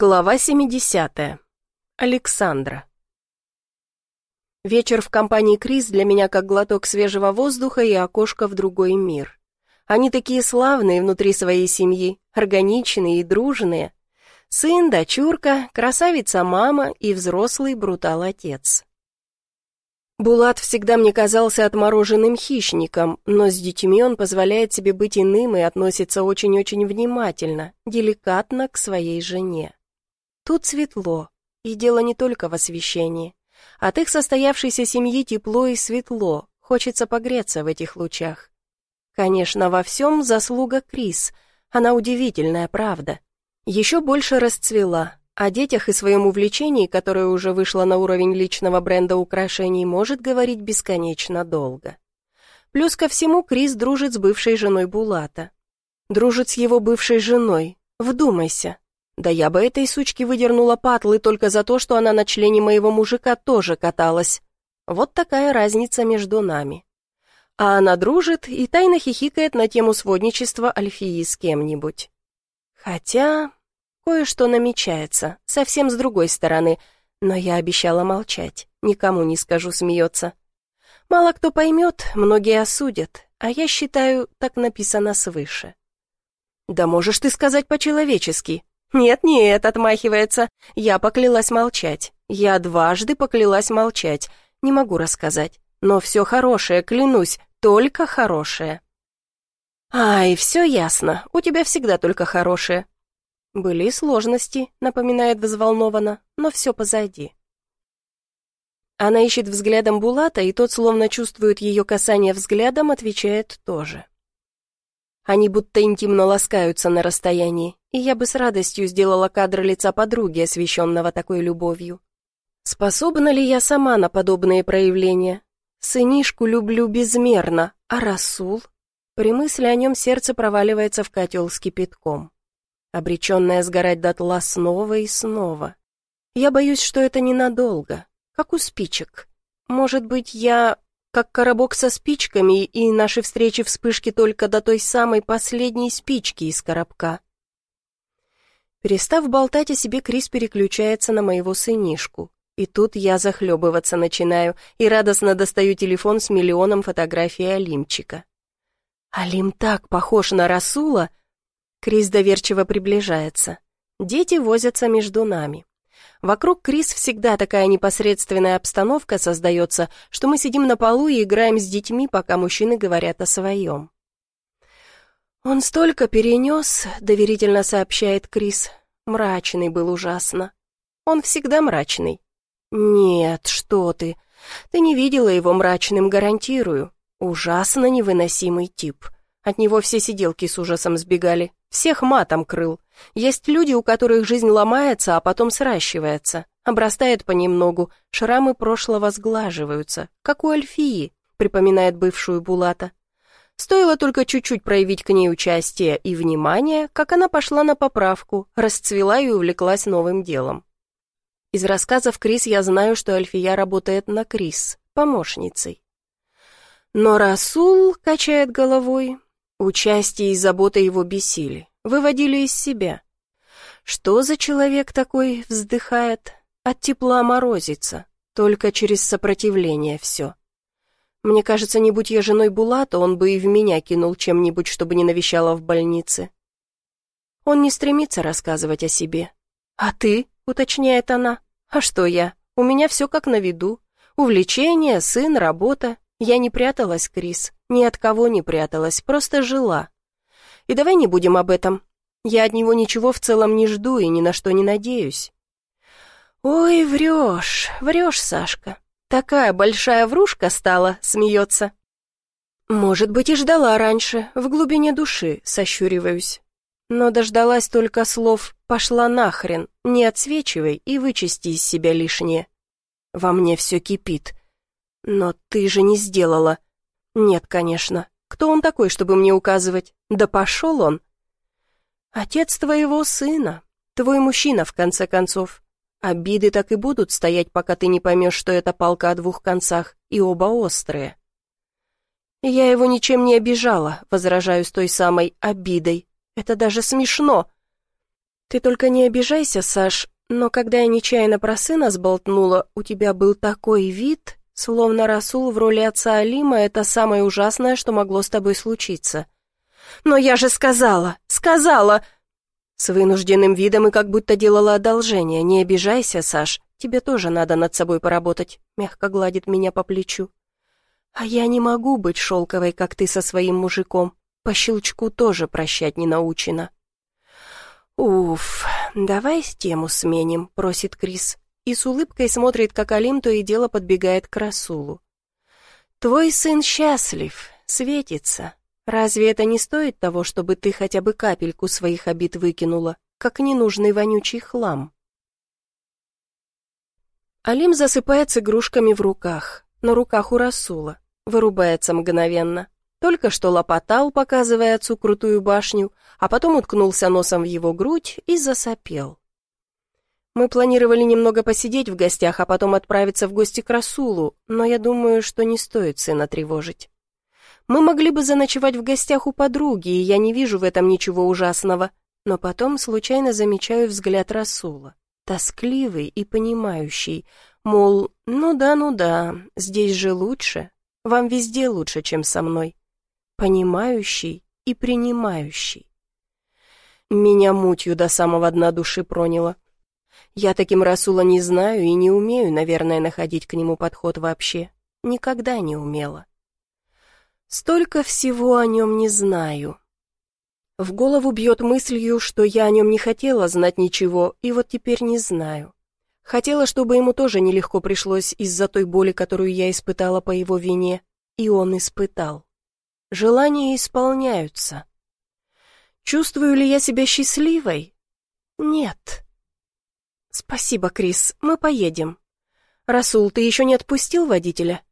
Глава 70. Александра. Вечер в компании Крис для меня как глоток свежего воздуха и окошко в другой мир. Они такие славные внутри своей семьи, органичные и дружные. Сын, дочурка, красавица мама и взрослый брутал-отец. Булат всегда мне казался отмороженным хищником, но с детьми он позволяет себе быть иным и относится очень-очень внимательно, деликатно к своей жене. Тут светло, и дело не только в освещении. От их состоявшейся семьи тепло и светло, хочется погреться в этих лучах. Конечно, во всем заслуга Крис, она удивительная, правда. Еще больше расцвела, о детях и своем увлечении, которое уже вышло на уровень личного бренда украшений, может говорить бесконечно долго. Плюс ко всему, Крис дружит с бывшей женой Булата. Дружит с его бывшей женой. Вдумайся, да я бы этой сучке выдернула патлы только за то, что она на члене моего мужика тоже каталась. Вот такая разница между нами. А она дружит и тайно хихикает на тему сводничества Альфии с кем-нибудь. Хотя кое-что намечается, совсем с другой стороны, но я обещала молчать, никому не скажу, смеется. Мало кто поймет, многие осудят, а я считаю, так написано свыше. Да можешь ты сказать по-человечески, «Нет-нет», — отмахивается, — «я поклялась молчать. Я дважды поклялась молчать. Не могу рассказать. Но все хорошее, клянусь, только хорошее». «Ай, все ясно. У тебя всегда только хорошее». «Были сложности», — напоминает взволнованно, — «но все позади». Она ищет взглядом Булата, и тот, словно чувствует ее касание взглядом, отвечает тоже. Они будто интимно ласкаются на расстоянии, и я бы с радостью сделала кадр лица подруги, освещенного такой любовью. Способна ли я сама на подобные проявления? Сынишку люблю безмерно, а Расул? При мысли о нем сердце проваливается в котел с кипятком. Обреченная сгорать дотла снова и снова. Я боюсь, что это ненадолго, как у спичек. Может быть, я как коробок со спичками, и наши встречи вспышки только до той самой последней спички из коробка. Перестав болтать о себе, Крис переключается на моего сынишку. И тут я захлебываться начинаю и радостно достаю телефон с миллионом фотографий Алимчика. Алим так похож на Расула. Крис доверчиво приближается. Дети возятся между нами. Вокруг Крис всегда такая непосредственная обстановка создается, что мы сидим на полу и играем с детьми, пока мужчины говорят о своем. «Он столько перенес», — доверительно сообщает Крис. «Мрачный был ужасно. Он всегда мрачный». «Нет, что ты. Ты не видела его мрачным, гарантирую. Ужасно невыносимый тип. От него все сиделки с ужасом сбегали. Всех матом крыл. Есть люди, у которых жизнь ломается, а потом сращивается. Обрастает понемногу, шрамы прошлого сглаживаются, как у Альфии, припоминает бывшую Булата. Стоило только чуть-чуть проявить к ней участие и внимание, как она пошла на поправку, расцвела и увлеклась новым делом. Из рассказов Крис я знаю, что Альфия работает на Крис, помощницей. Но Расул качает головой, Участие и забота его бесили, выводили из себя. Что за человек такой вздыхает? От тепла морозится, только через сопротивление все. Мне кажется, не будь я женой Булата, он бы и в меня кинул чем-нибудь, чтобы не навещала в больнице. Он не стремится рассказывать о себе. «А ты?» — уточняет она. «А что я? У меня все как на виду. Увлечение, сын, работа. Я не пряталась, Крис. Ни от кого не пряталась, просто жила. И давай не будем об этом. Я от него ничего в целом не жду и ни на что не надеюсь. Ой, врешь, врешь, Сашка. Такая большая врушка стала, смеется. Может быть, и ждала раньше, в глубине души, сощуриваюсь. Но дождалась только слов «пошла нахрен», «не отсвечивай и вычисти из себя лишнее». Во мне все кипит. Но ты же не сделала. «Нет, конечно. Кто он такой, чтобы мне указывать? Да пошел он!» «Отец твоего сына. Твой мужчина, в конце концов. Обиды так и будут стоять, пока ты не поймешь, что это палка о двух концах, и оба острые». «Я его ничем не обижала», — возражаю с той самой обидой. «Это даже смешно». Ты только не обижайся, Саш, но когда я нечаянно про сына сболтнула, у тебя был такой вид, словно Расул в роли отца Алима — это самое ужасное, что могло с тобой случиться. Но я же сказала, сказала! С вынужденным видом и как будто делала одолжение. Не обижайся, Саш, тебе тоже надо над собой поработать, мягко гладит меня по плечу. А я не могу быть шелковой, как ты со своим мужиком. По щелчку тоже прощать не научена. «Уф, давай тему сменим», — просит Крис. И с улыбкой смотрит, как Алим то и дело подбегает к Расулу. «Твой сын счастлив, светится. Разве это не стоит того, чтобы ты хотя бы капельку своих обид выкинула, как ненужный вонючий хлам?» Алим засыпает с игрушками в руках, на руках у Расула, вырубается мгновенно. Только что лопотал, показывая отцу крутую башню, а потом уткнулся носом в его грудь и засопел. Мы планировали немного посидеть в гостях, а потом отправиться в гости к Расулу, но я думаю, что не стоит сына тревожить. Мы могли бы заночевать в гостях у подруги, и я не вижу в этом ничего ужасного, но потом случайно замечаю взгляд Расула, тоскливый и понимающий, мол, ну да, ну да, здесь же лучше, вам везде лучше, чем со мной понимающий и принимающий. Меня мутью до самого дна души проняло. Я таким Расула не знаю и не умею, наверное, находить к нему подход вообще. Никогда не умела. Столько всего о нем не знаю. В голову бьет мыслью, что я о нем не хотела знать ничего, и вот теперь не знаю. Хотела, чтобы ему тоже нелегко пришлось из-за той боли, которую я испытала по его вине, и он испытал. Желания исполняются. Чувствую ли я себя счастливой? Нет. Спасибо, Крис, мы поедем. Расул, ты еще не отпустил водителя?